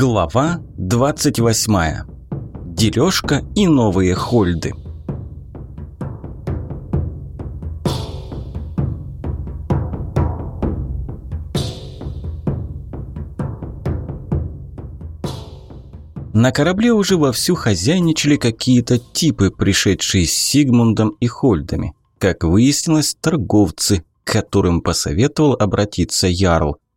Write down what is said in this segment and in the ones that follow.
Глава 28. Дележка и новые хольды. На корабле уже вовсю хозяйничали какие-то типы, пришедшие с Сигмундом и Хольдами. Как выяснилось, торговцы, к которым посоветовал обратиться Ярл –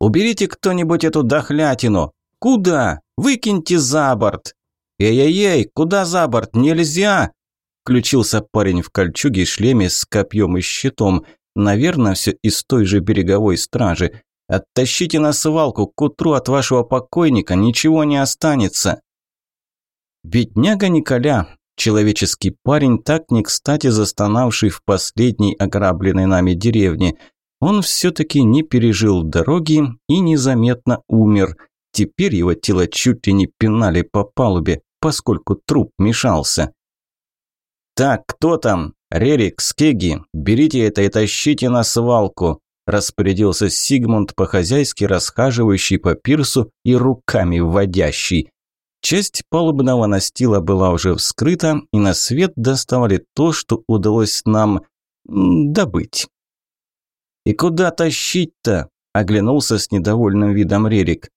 Уберите кто-нибудь эту дохлятину! Куда? Выкиньте за борт!» «Эй-эй-эй, куда за борт? Нельзя!» Включился парень в кольчуге и шлеме с копьем и щитом. Наверное, все из той же береговой стражи. «Оттащите на свалку, к утру от вашего покойника ничего не останется!» Бедняга Николя, человеческий парень, так не кстати застонавший в последней ограбленной нами деревне – он все-таки не пережил дороги и незаметно умер. Теперь его тело чуть ли не пинали по палубе, поскольку труп мешался. «Так, кто там? Рерик, Скеги, берите это и тащите на свалку», распорядился Сигмунд по-хозяйски расхаживающий по пирсу и руками вводящий. Часть палубного настила была уже вскрыта, и на свет доставали то, что удалось нам добыть. «И куда тащить-то?» – оглянулся с недовольным видом Рерик.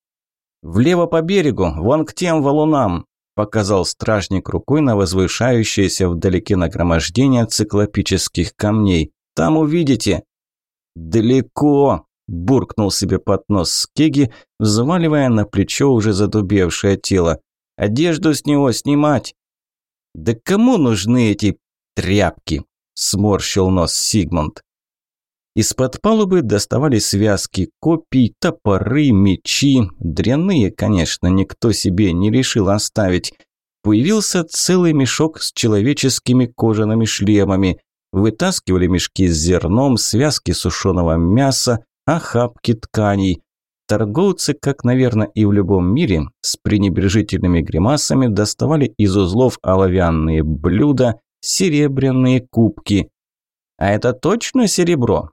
«Влево по берегу, вон к тем валунам», – показал стражник рукой на возвышающееся вдалеке нагромождение циклопических камней. «Там увидите». «Далеко», – буркнул себе под нос Скеги, взваливая на плечо уже задубевшее тело. «Одежду с него снимать». «Да кому нужны эти тряпки?» – сморщил нос Сигмунд. Из-под палубы доставали связки копий, топоры, мечи. Дряные, конечно, никто себе не решил оставить. Появился целый мешок с человеческими кожаными шлемами. Вытаскивали мешки с зерном, связки сушеного мяса, охапки тканей. Торговцы, как, наверное, и в любом мире, с пренебрежительными гримасами доставали из узлов оловянные блюда, серебряные кубки. «А это точно серебро?»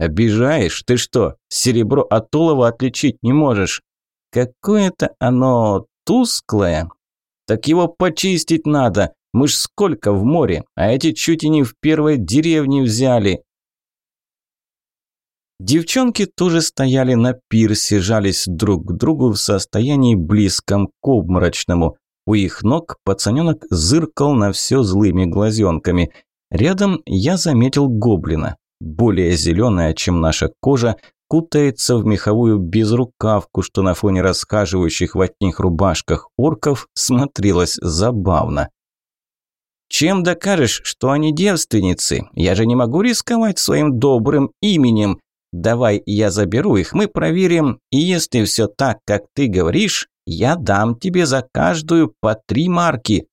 «Обижаешь? Ты что, серебро от олова отличить не можешь?» «Какое-то оно тусклое. Так его почистить надо. Мы ж сколько в море, а эти чуть и не в первой деревне взяли». Девчонки тоже стояли на пирсе, жались друг к другу в состоянии близком к обморочному. У их ног пацаненок зыркал на все злыми глазенками. Рядом я заметил гоблина более зеленая, чем наша кожа, кутается в меховую безрукавку, что на фоне расхаживающих в одних рубашках орков смотрелось забавно. «Чем докажешь, что они девственницы? Я же не могу рисковать своим добрым именем. Давай я заберу их, мы проверим, и если все так, как ты говоришь, я дам тебе за каждую по три марки».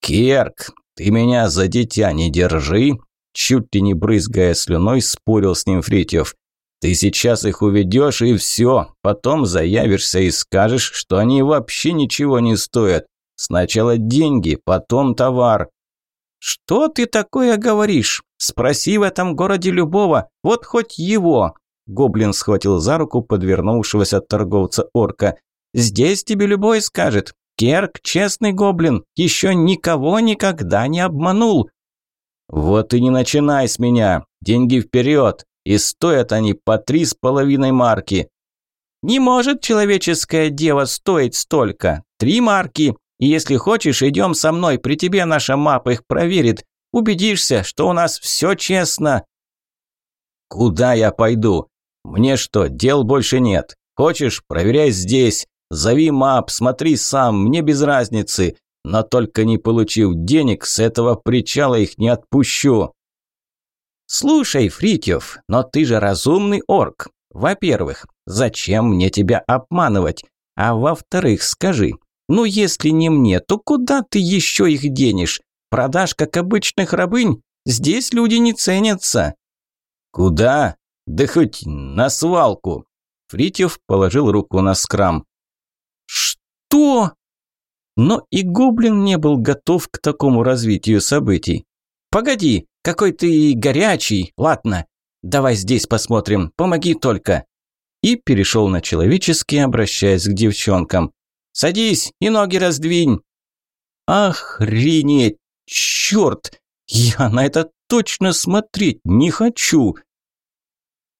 «Керк, ты меня за дитя не держи», Чуть ли не брызгая слюной, спорил с ним Фритьев. «Ты сейчас их уведешь и все. Потом заявишься и скажешь, что они вообще ничего не стоят. Сначала деньги, потом товар». «Что ты такое говоришь? Спроси в этом городе любого, вот хоть его». Гоблин схватил за руку подвернувшегося торговца орка. «Здесь тебе любой скажет. Керк – честный гоблин, еще никого никогда не обманул. «Вот и не начинай с меня! Деньги вперед! И стоят они по три с половиной марки!» «Не может человеческая дева стоить столько! Три марки! И если хочешь, идем со мной, при тебе наша мапа их проверит. Убедишься, что у нас все честно!» «Куда я пойду? Мне что, дел больше нет? Хочешь, проверяй здесь. Зови мап, смотри сам, мне без разницы. Но только не получив денег, с этого причала их не отпущу. Слушай, Фритьев, но ты же разумный орк. Во-первых, зачем мне тебя обманывать? А во-вторых, скажи, ну если не мне, то куда ты еще их денешь? Продашь как обычных рабынь? Здесь люди не ценятся. Куда? Да хоть на свалку. Фритьев положил руку на скрам. Что? Но и гоблин не был готов к такому развитию событий. «Погоди, какой ты горячий! Ладно, давай здесь посмотрим, помоги только!» и перешел на человеческий, обращаясь к девчонкам. «Садись и ноги раздвинь!» «Охренеть! Черт! Я на это точно смотреть не хочу!»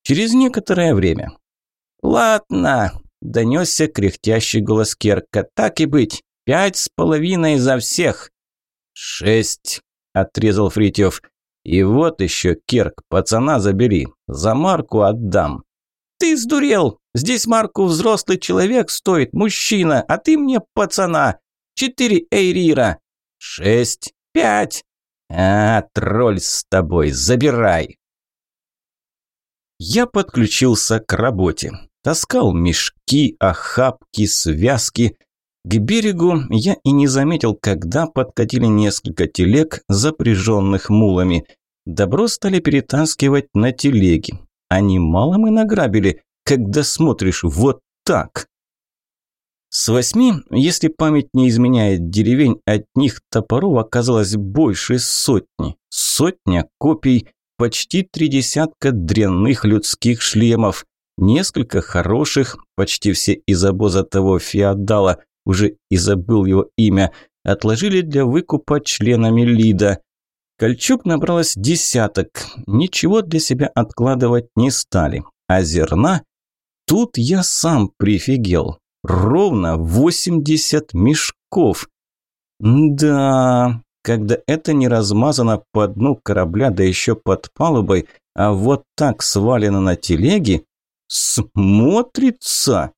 Через некоторое время. «Ладно», – донесся кряхтящий голос Керка, – «так и быть, пять с половиной за всех». «Шесть», – отрезал Фритьев. «И вот еще, Керк, пацана забери, за Марку отдам». «Ты сдурел! Здесь Марку взрослый человек стоит, мужчина, а ты мне пацана! Четыре эйрира!» «Шесть!» «Пять!» «А, тролль с тобой, забирай!» Я подключился к работе. Таскал мешки, охапки, связки. К берегу я и не заметил, когда подкатили несколько телег, запряженных мулами. Добро стали перетаскивать на телеги. Они мало мы награбили, когда смотришь вот так. С восьми, если память не изменяет деревень, от них топоров оказалось больше сотни. Сотня копий, почти три десятка дрянных людских шлемов, несколько хороших, почти все из обоза того феодала, уже и забыл его имя, отложили для выкупа членами Лида. Кольчуг набралось десяток, ничего для себя откладывать не стали, а зерна... Тут я сам прифигел. Ровно восемьдесят мешков. Да, когда это не размазано по дну корабля, да еще под палубой, а вот так свалено на телеге, смотрится.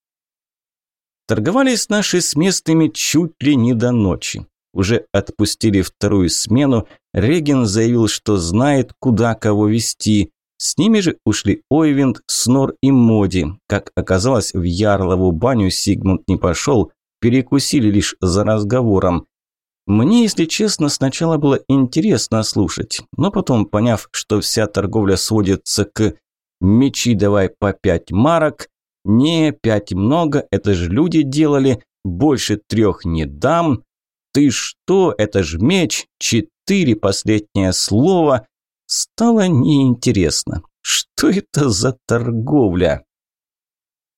Торговались наши с местными чуть ли не до ночи. Уже отпустили вторую смену, Реген заявил, что знает, куда кого вести. С ними же ушли Ойвинд, Снор и Моди. Как оказалось, в Ярлову баню Сигмунд не пошел, перекусили лишь за разговором. Мне, если честно, сначала было интересно слушать, но потом, поняв, что вся торговля сводится к «мечи давай по пять марок», «не, пять много, это же люди делали, больше трех не дам», «ты что, это ж меч», «четыре последнее слово», стало неинтересно. Что это за торговля?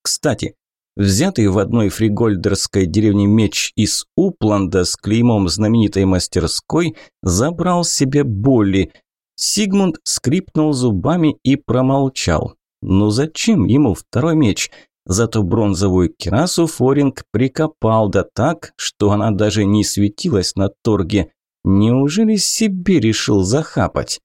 Кстати, Взятый в одной фригольдерской деревне меч из Упланда с клеймом знаменитой мастерской забрал себе Болли. Сигмунд скрипнул зубами и промолчал. Ну зачем ему второй меч? Зато бронзовую кирасу Форинг прикопал да так, что она даже не светилась на торге. Неужели себе решил захапать?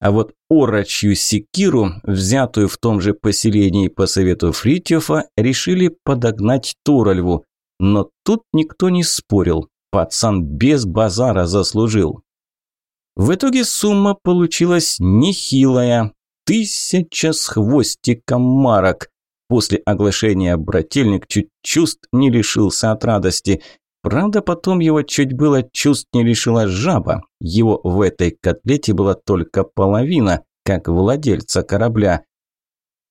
А вот орочью секиру, взятую в том же поселении по совету Фритьёфа, решили подогнать Туральву. Но тут никто не спорил. Пацан без базара заслужил. В итоге сумма получилась нехилая. Тысяча с хвостиком марок. После оглашения брательник чуть чувств не лишился от радости. Правда, потом его чуть было чувств не лишила жаба. Его в этой котлете была только половина, как владельца корабля.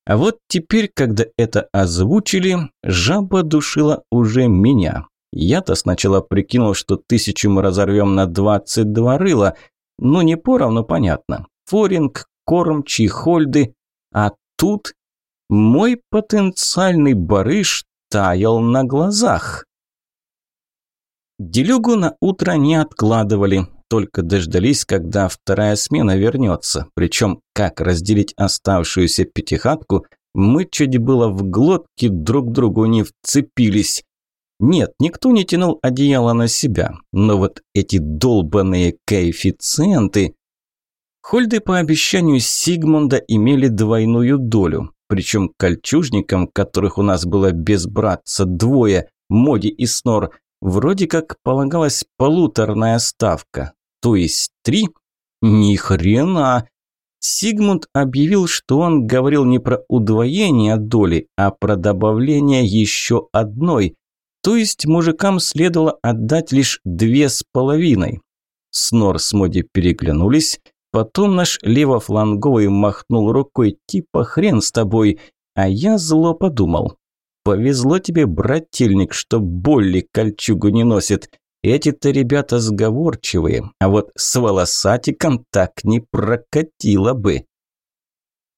А вот теперь, когда это озвучили, жаба душила уже меня. Я-то сначала прикинул, что тысячу мы разорвем на 22 рыла. Ну, не поровну, понятно. Форинг, кормчи, хольды. А тут мой потенциальный барыш таял на глазах. Делюгу на утро не откладывали, только дождались, когда вторая смена вернется. Причем, как разделить оставшуюся пятихатку, мы чуть было в глотке друг другу не вцепились. Нет, никто не тянул одеяло на себя, но вот эти долбанные коэффициенты... Хольды по обещанию Сигмунда имели двойную долю, причем кольчужникам, которых у нас было без братца двое, Моди и Снор, Вроде как полагалась полуторная ставка, то есть три? Ни хрена! Сигмунд объявил, что он говорил не про удвоение доли, а про добавление еще одной, то есть мужикам следовало отдать лишь две с половиной. Снор с Моди переглянулись, потом наш левофланговый махнул рукой типа хрен с тобой, а я зло подумал. Повезло тебе, брательник, что Болли кольчугу не носит. Эти-то ребята сговорчивые, а вот с волосатиком так не прокатило бы.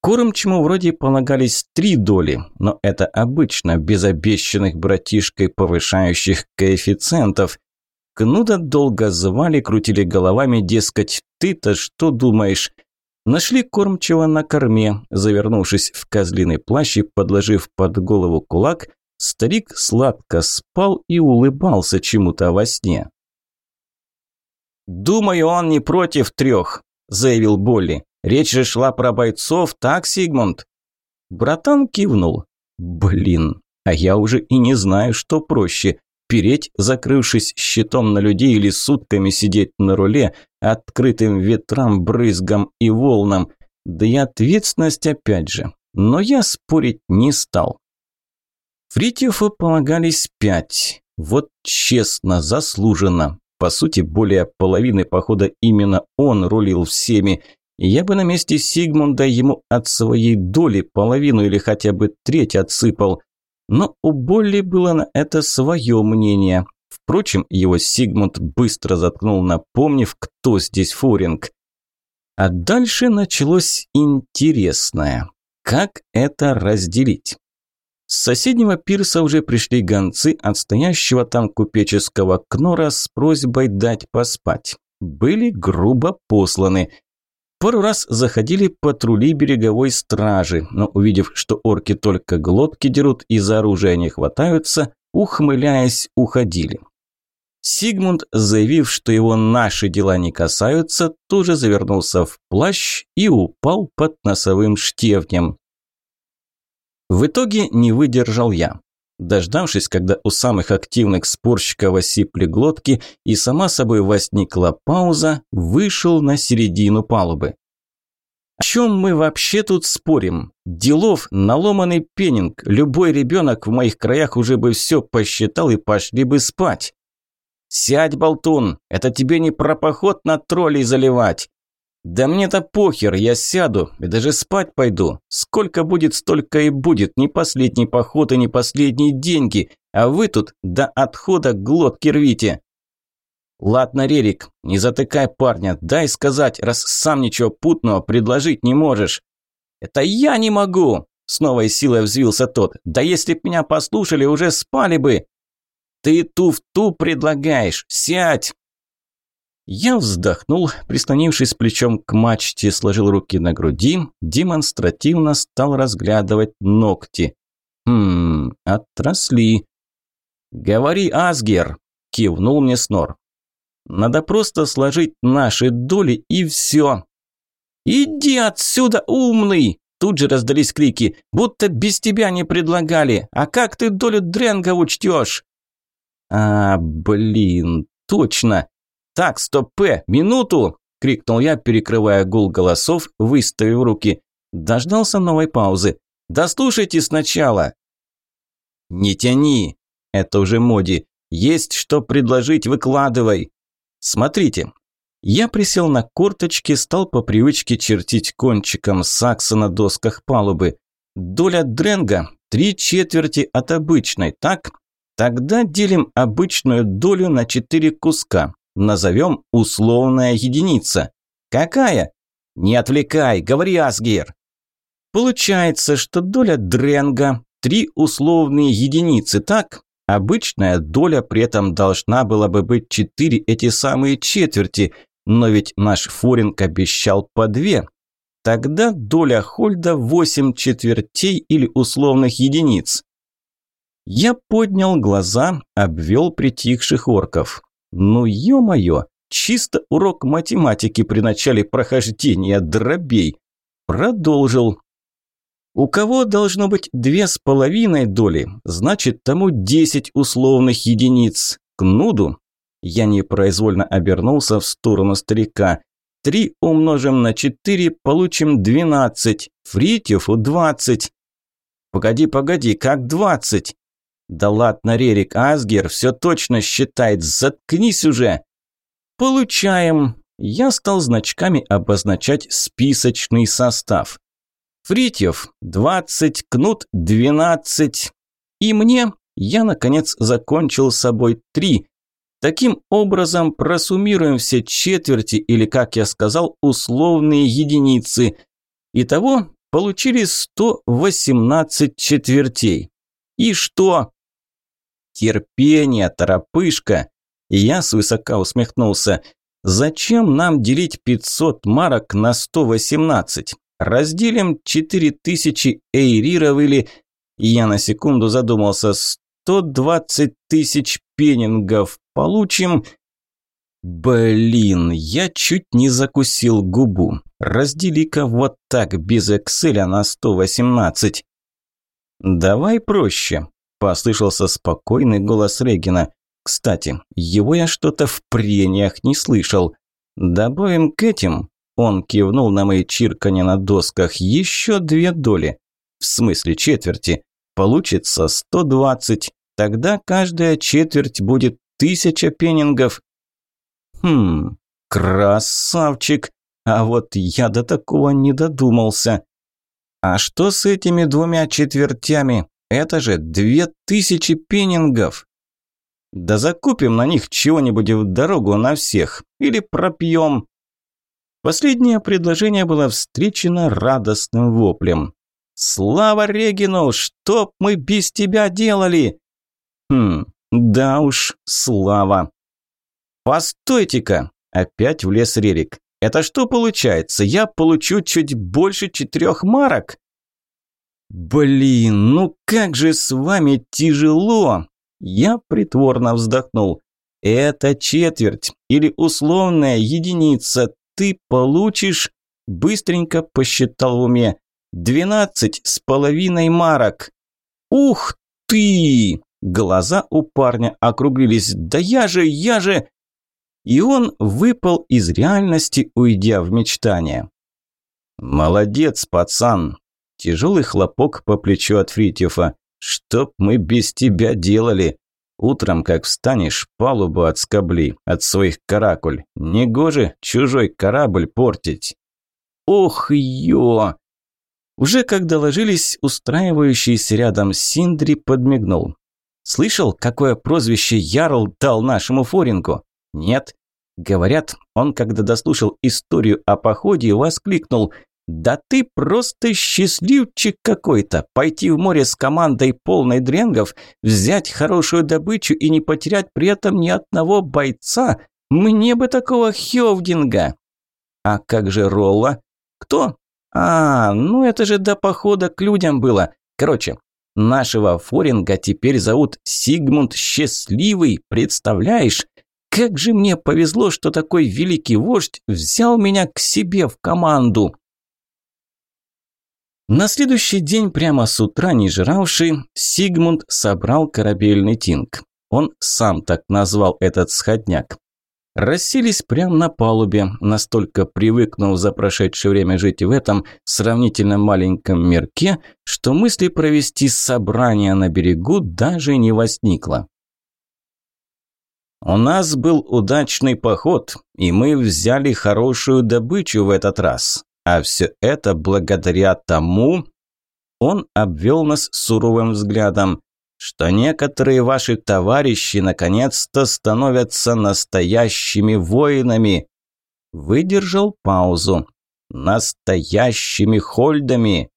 Кормчему вроде полагались три доли, но это обычно, без обещанных братишкой повышающих коэффициентов. Кнуда долго звали, крутили головами, дескать, ты-то что думаешь? Нашли кормчего на корме, завернувшись в козлиный плащ и подложив под голову кулак, старик сладко спал и улыбался чему-то во сне. «Думаю, он не против трех», – заявил Болли. Речь же шла про бойцов, так, Сигмунд?» Братан кивнул. «Блин, а я уже и не знаю, что проще. Переть, закрывшись щитом на людей или сутками сидеть на руле, открытым ветрам, брызгам и волнам. Да и ответственность опять же. Но я спорить не стал. Фритьеву полагались пять. Вот честно, заслуженно. По сути, более половины похода именно он рулил всеми. Я бы на месте Сигмунда ему от своей доли половину или хотя бы треть отсыпал. Но у Болли было на это свое мнение. Впрочем, его Сигмунд быстро заткнул, напомнив, кто здесь Форинг. А дальше началось интересное. Как это разделить? С соседнего пирса уже пришли гонцы от стоящего там купеческого кнора с просьбой дать поспать. Были грубо посланы. Пару раз заходили патрули береговой стражи, но увидев, что орки только глотки дерут и за оружие не хватаются, ухмыляясь, уходили. Сигмунд, заявив, что его наши дела не касаются, тоже завернулся в плащ и упал под носовым штевнем. В итоге не выдержал я. Дождавшись, когда у самых активных спорщиков осипли глотки и сама собой возникла пауза, вышел на середину палубы. О чем мы вообще тут спорим? Делов наломанный пенинг. Любой ребенок в моих краях уже бы все посчитал и пошли бы спать. Сядь, болтун, это тебе не про поход на троллей заливать. «Да мне-то похер, я сяду и даже спать пойду. Сколько будет, столько и будет. Не последний поход и не последние деньги. А вы тут до отхода глотки рвите». «Ладно, Рерик, не затыкай парня. Дай сказать, раз сам ничего путного предложить не можешь». «Это я не могу!» – с новой силой взвился тот. «Да если б меня послушали, уже спали бы!» «Ты ту-в-ту предлагаешь! Сядь!» Я вздохнул, прислонившись плечом к мачте, сложил руки на груди, демонстративно стал разглядывать ногти. Хм, отросли. «Говори, Асгер!» – кивнул мне Снор. «Надо просто сложить наши доли и все». «Иди отсюда, умный!» Тут же раздались крики, будто без тебя не предлагали. А как ты долю Дренга учтешь? А, блин, точно. «Так, стоп, П, минуту!» – крикнул я, перекрывая гул голосов, выставив руки. Дождался новой паузы. «Да сначала!» «Не тяни!» – это уже Моди. «Есть что предложить, выкладывай!» «Смотрите!» Я присел на корточки, стал по привычке чертить кончиком сакса на досках палубы. Доля Дренга – три четверти от обычной, так? Тогда делим обычную долю на четыре куска. Назовем условная единица. Какая? Не отвлекай, говори, Асгир. Получается, что доля Дренга – три условные единицы, так? Обычная доля при этом должна была бы быть четыре эти самые четверти, но ведь наш Форинг обещал по две. Тогда доля Хольда восемь четвертей или условных единиц. Я поднял глаза, обвел притихших орков. Ну, ё-моё, чисто урок математики при начале прохождения дробей. Продолжил. У кого должно быть две с половиной доли, значит тому десять условных единиц. Кнуду. Я непроизвольно обернулся в сторону старика. Три умножим на четыре, получим двенадцать. Фритьеву двадцать. Погоди, погоди, как двадцать? «Да ладно, Рерик, Асгер все точно считает, заткнись уже!» «Получаем!» Я стал значками обозначать списочный состав. Фритьев – 20, Кнут – 12. И мне я, наконец, закончил с собой 3. Таким образом, просуммируем все четверти или, как я сказал, условные единицы. Итого получили 118 четвертей. И что? Терпение, торопышка. Я свысока усмехнулся. Зачем нам делить 500 марок на 118? Разделим 4000 эйриров или... Я на секунду задумался. 120 тысяч пенингов получим... Блин, я чуть не закусил губу. Раздели-ка вот так, без Экселя на 118. Давай проще, послышался спокойный голос Регина. Кстати, его я что-то в прениях не слышал. Добавим к этим, он кивнул на мои чирканье на досках, еще две доли. В смысле четверти. Получится 120. Тогда каждая четверть будет тысяча пенингов. Хм, красавчик. А вот я до такого не додумался. А что с этими двумя четвертями? Это же две тысячи пенингов. Да закупим на них чего-нибудь в дорогу на всех. Или пропьем. Последнее предложение было встречено радостным воплем. «Слава Регину! Что мы без тебя делали?» «Хм, да уж, слава!» «Постойте-ка!» – опять влез Рерик. «Это что получается? Я получу чуть больше четырех марок?» «Блин, ну как же с вами тяжело!» Я притворно вздохнул. «Это четверть или условная единица. Ты получишь...» Быстренько посчитал в уме. «Двенадцать с половиной марок!» «Ух ты!» Глаза у парня округлились. «Да я же, я же...» и он выпал из реальности, уйдя в мечтание. «Молодец, пацан!» Тяжелый хлопок по плечу от Фритьефа. «Чтоб мы без тебя делали? Утром, как встанешь, палубу отскобли от своих каракуль. Негоже чужой корабль портить». «Ох, ё!» Уже когда ложились, устраивающийся рядом Синдри подмигнул. «Слышал, какое прозвище Ярл дал нашему форинку?» Нет. Говорят, он, когда дослушал историю о походе, воскликнул «Да ты просто счастливчик какой-то! Пойти в море с командой полной дренгов, взять хорошую добычу и не потерять при этом ни одного бойца! Мне бы такого Хёвдинга!» «А как же Ролла?» «Кто?» «А, ну это же до похода к людям было. Короче, нашего Форинга теперь зовут Сигмунд Счастливый, представляешь? Как же мне повезло, что такой великий вождь взял меня к себе в команду. На следующий день, прямо с утра не жравший, Сигмунд собрал корабельный тинг. Он сам так назвал этот сходняк. Расселись прямо на палубе, настолько привыкнув за прошедшее время жить в этом сравнительно маленьком мирке, что мысли провести собрание на берегу даже не возникло. У нас был удачный поход, и мы взяли хорошую добычу в этот раз. А все это благодаря тому, он обвел нас суровым взглядом, что некоторые ваши товарищи наконец-то становятся настоящими воинами. Выдержал паузу. Настоящими хольдами.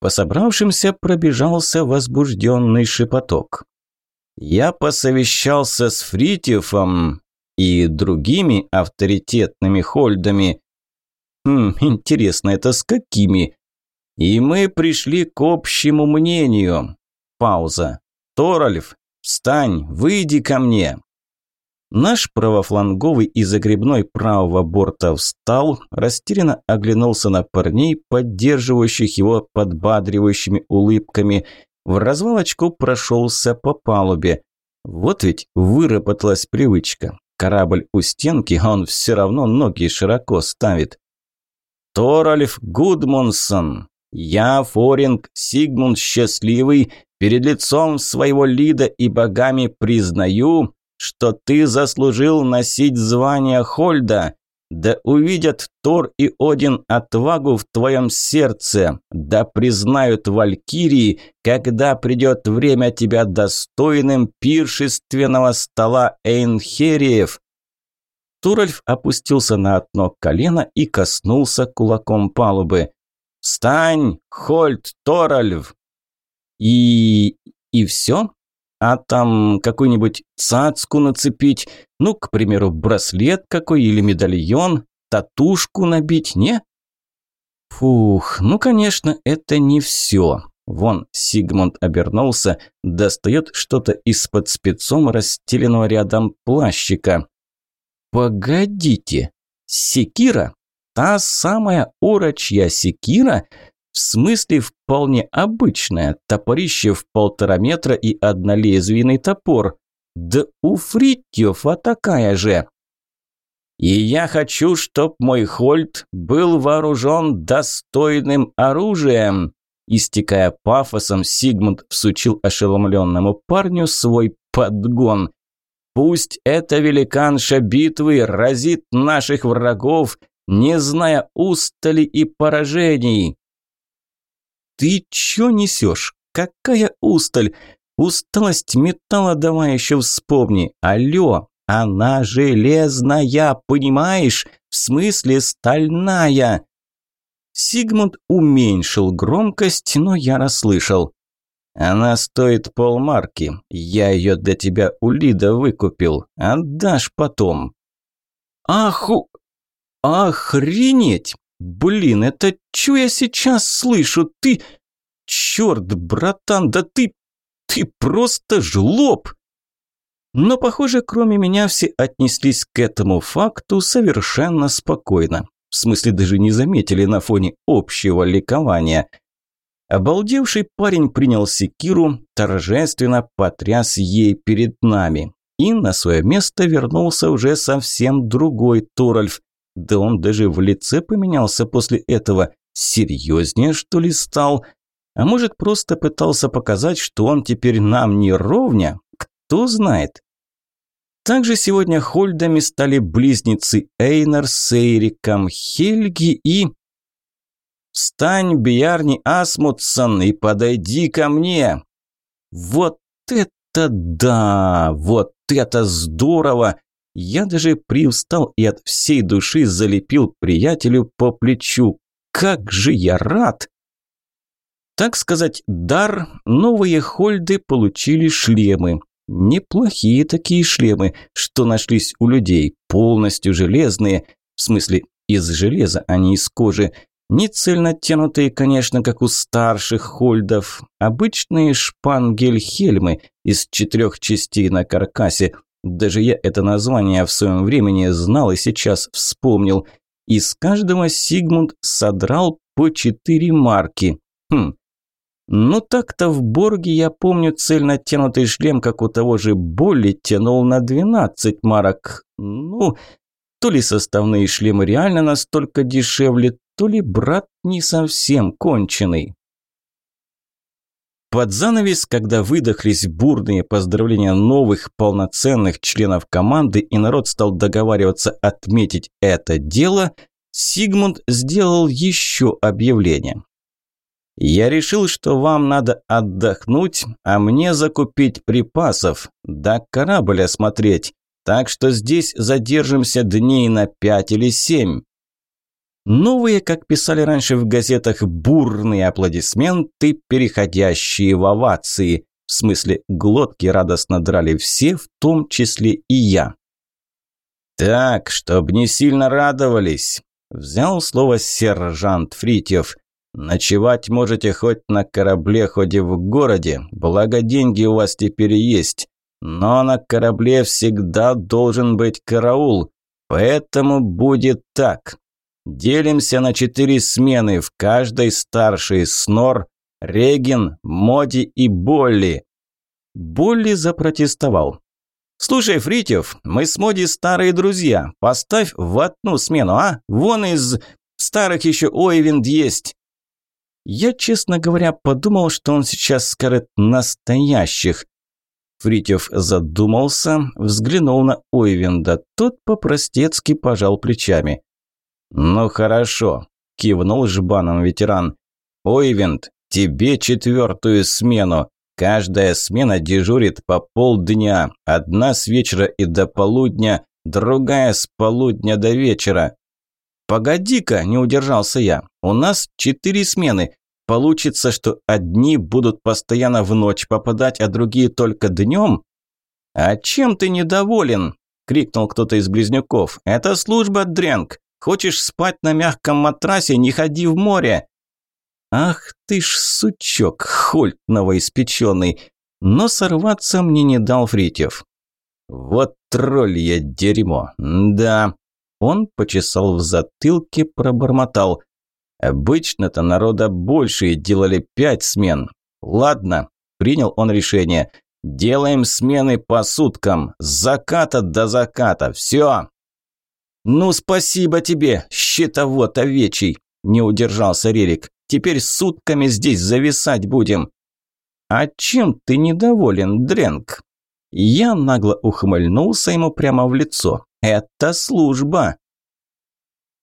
По собравшимся пробежался возбужденный шепоток. Я посовещался с Фритьефом и другими авторитетными хольдами. Хм, интересно, это с какими? И мы пришли к общему мнению. Пауза. Торальф, встань, выйди ко мне. Наш правофланговый и загребной правого борта встал, растерянно оглянулся на парней, поддерживающих его подбадривающими улыбками – в развалочку прошелся по палубе. Вот ведь выработалась привычка. Корабль у стенки, а он все равно ноги широко ставит. Торальф Гудмунсон, я, Форинг, Сигмунд Счастливый, перед лицом своего лида и богами признаю, что ты заслужил носить звание Хольда. Да увидят Тор и Один отвагу в твоем сердце, да признают валькирии, когда придет время тебя достойным пиршественного стола Эйнхериев». Туральф опустился на одно колено и коснулся кулаком палубы. «Встань, Хольт Торальв!» «И... и все? А там какую-нибудь цацку нацепить? Ну, к примеру, браслет какой или медальон? Татушку набить, не?» Фух, ну, конечно, это не все. Вон Сигмунд обернулся, достает что-то из-под спецом расстеленного рядом плащика. «Погодите, секира? Та самая урочья секира? В смысле вполне обычная, топорище в полтора метра и однолезвийный топор. Да у Фритьёва такая же!» И я хочу, чтоб мой Хольт был вооружен достойным оружием. Истекая пафосом, Сигмунд всучил ошеломленному парню свой подгон. Пусть эта великанша битвы разит наших врагов, не зная устали и поражений. Ты чё несешь? Какая усталь? Усталость металла давай еще вспомни. Алло, она железная, понимаешь? В смысле стальная. Сигмунд уменьшил громкость, но я расслышал. Она стоит полмарки. Я ее для тебя у Лида выкупил. Отдашь потом. Аху... Охренеть! Блин, это что я сейчас слышу? Ты... Черт, братан, да ты... Ты просто жлоб! Но, похоже, кроме меня все отнеслись к этому факту совершенно спокойно. В смысле, даже не заметили на фоне общего ликования. Обалдевший парень принял секиру, торжественно потряс ей перед нами. И на свое место вернулся уже совсем другой Торальф. Да он даже в лице поменялся после этого. Серьезнее, что ли, стал? А может, просто пытался показать, что он теперь нам не ровня? Кто знает? Также сегодня Хольдами стали близнецы Эйнар с Эйриком, Хельги и... «Встань, Бьярни Асмутсон, и подойди ко мне!» «Вот это да! Вот это здорово!» Я даже привстал и от всей души залепил приятелю по плечу. «Как же я рад!» Так сказать, дар, новые хольды получили шлемы. Неплохие такие шлемы, что нашлись у людей, полностью железные, в смысле из железа, а не из кожи. Не цельнотянутые, конечно, как у старших хольдов. Обычные шпангельхельмы из четырех частей на каркасе. Даже я это название в своем времени знал и сейчас вспомнил. Из каждого Сигмунд содрал по четыре марки. Хм, ну так-то в Борге, я помню, цельно тянутый шлем, как у того же Болли, тянул на 12 марок. Ну, то ли составные шлемы реально настолько дешевле, то ли брат не совсем конченый. Под занавес, когда выдохлись бурные поздравления новых полноценных членов команды и народ стал договариваться отметить это дело, Сигмунд сделал еще объявление. Я решил, что вам надо отдохнуть, а мне закупить припасов, да корабль осмотреть. Так что здесь задержимся дней на пять или семь. Новые, как писали раньше в газетах, бурные аплодисменты, переходящие в овации. В смысле, глотки радостно драли все, в том числе и я. «Так, чтоб не сильно радовались», – взял слово сержант Фритьев – Ночевать можете хоть на корабле, хоть и в городе, благо деньги у вас теперь есть. Но на корабле всегда должен быть караул, поэтому будет так. Делимся на четыре смены, в каждой старший Снор, Регин, Моди и Болли. Болли запротестовал. «Слушай, Фритьев, мы с Моди старые друзья. Поставь в одну смену, а? Вон из старых еще Ойвинд есть. Я, честно говоря, подумал, что он сейчас скажет «настоящих». Фритьев задумался, взглянул на Ойвенда. Тот по-простецки пожал плечами. «Ну хорошо», – кивнул жбаном ветеран. «Ойвент, тебе четвертую смену. Каждая смена дежурит по полдня. Одна с вечера и до полудня, другая с полудня до вечера. «Погоди-ка», – не удержался я, – «у нас четыре смены. Получится, что одни будут постоянно в ночь попадать, а другие только днем?» «А чем ты недоволен?» – крикнул кто-то из близнюков. «Это служба, Дренк. Хочешь спать на мягком матрасе, не ходи в море!» «Ах ты ж сучок, хольт новоиспеченный!» Но сорваться мне не дал Фритьев. «Вот троллье дерьмо, да!» Он почесал в затылке, пробормотал. «Обычно-то народа больше и делали пять смен. Ладно, принял он решение. Делаем смены по суткам, с заката до заката, все!» «Ну, спасибо тебе, щитовод овечий!» – не удержался Рерик. «Теперь сутками здесь зависать будем!» «А чем ты недоволен, Дренк?» Я нагло ухмыльнулся ему прямо в лицо. «Это служба!»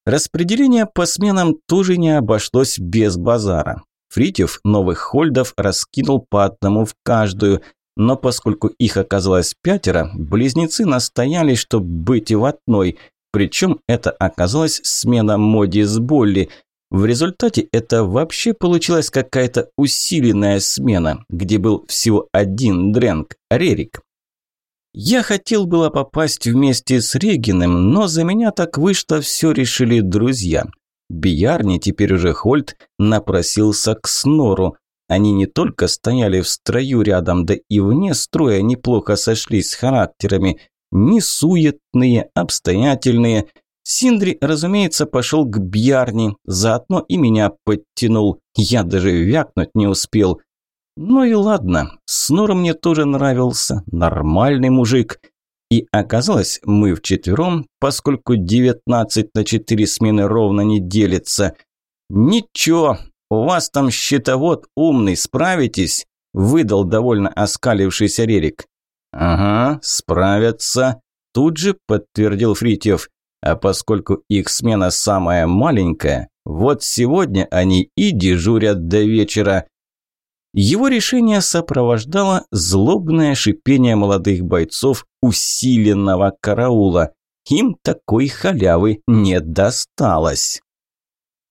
Распределение по сменам тоже не обошлось без базара. Фритьев новых хольдов раскинул по одному в каждую, но поскольку их оказалось пятеро, близнецы настояли, чтобы быть в одной – причем это оказалась смена Моди с Болли. В результате это вообще получилась какая-то усиленная смена, где был всего один Дренк – Рерик. Я хотел было попасть вместе с Региным, но за меня так вышло, все решили друзья. Биярни, теперь уже Хольт, напросился к Снору. Они не только стояли в строю рядом, да и вне строя неплохо сошлись с характерами несуетные, обстоятельные. Синдри, разумеется, пошел к Бьярни, заодно и меня подтянул. Я даже вякнуть не успел. Ну и ладно, Снор мне тоже нравился, нормальный мужик. И оказалось, мы вчетвером, поскольку 19 на 4 смены ровно не делится. Ничего, у вас там щитовод умный, справитесь? Выдал довольно оскалившийся Рерик. «Ага, справятся», – тут же подтвердил Фритьев. «А поскольку их смена самая маленькая, вот сегодня они и дежурят до вечера». Его решение сопровождало злобное шипение молодых бойцов усиленного караула. Им такой халявы не досталось.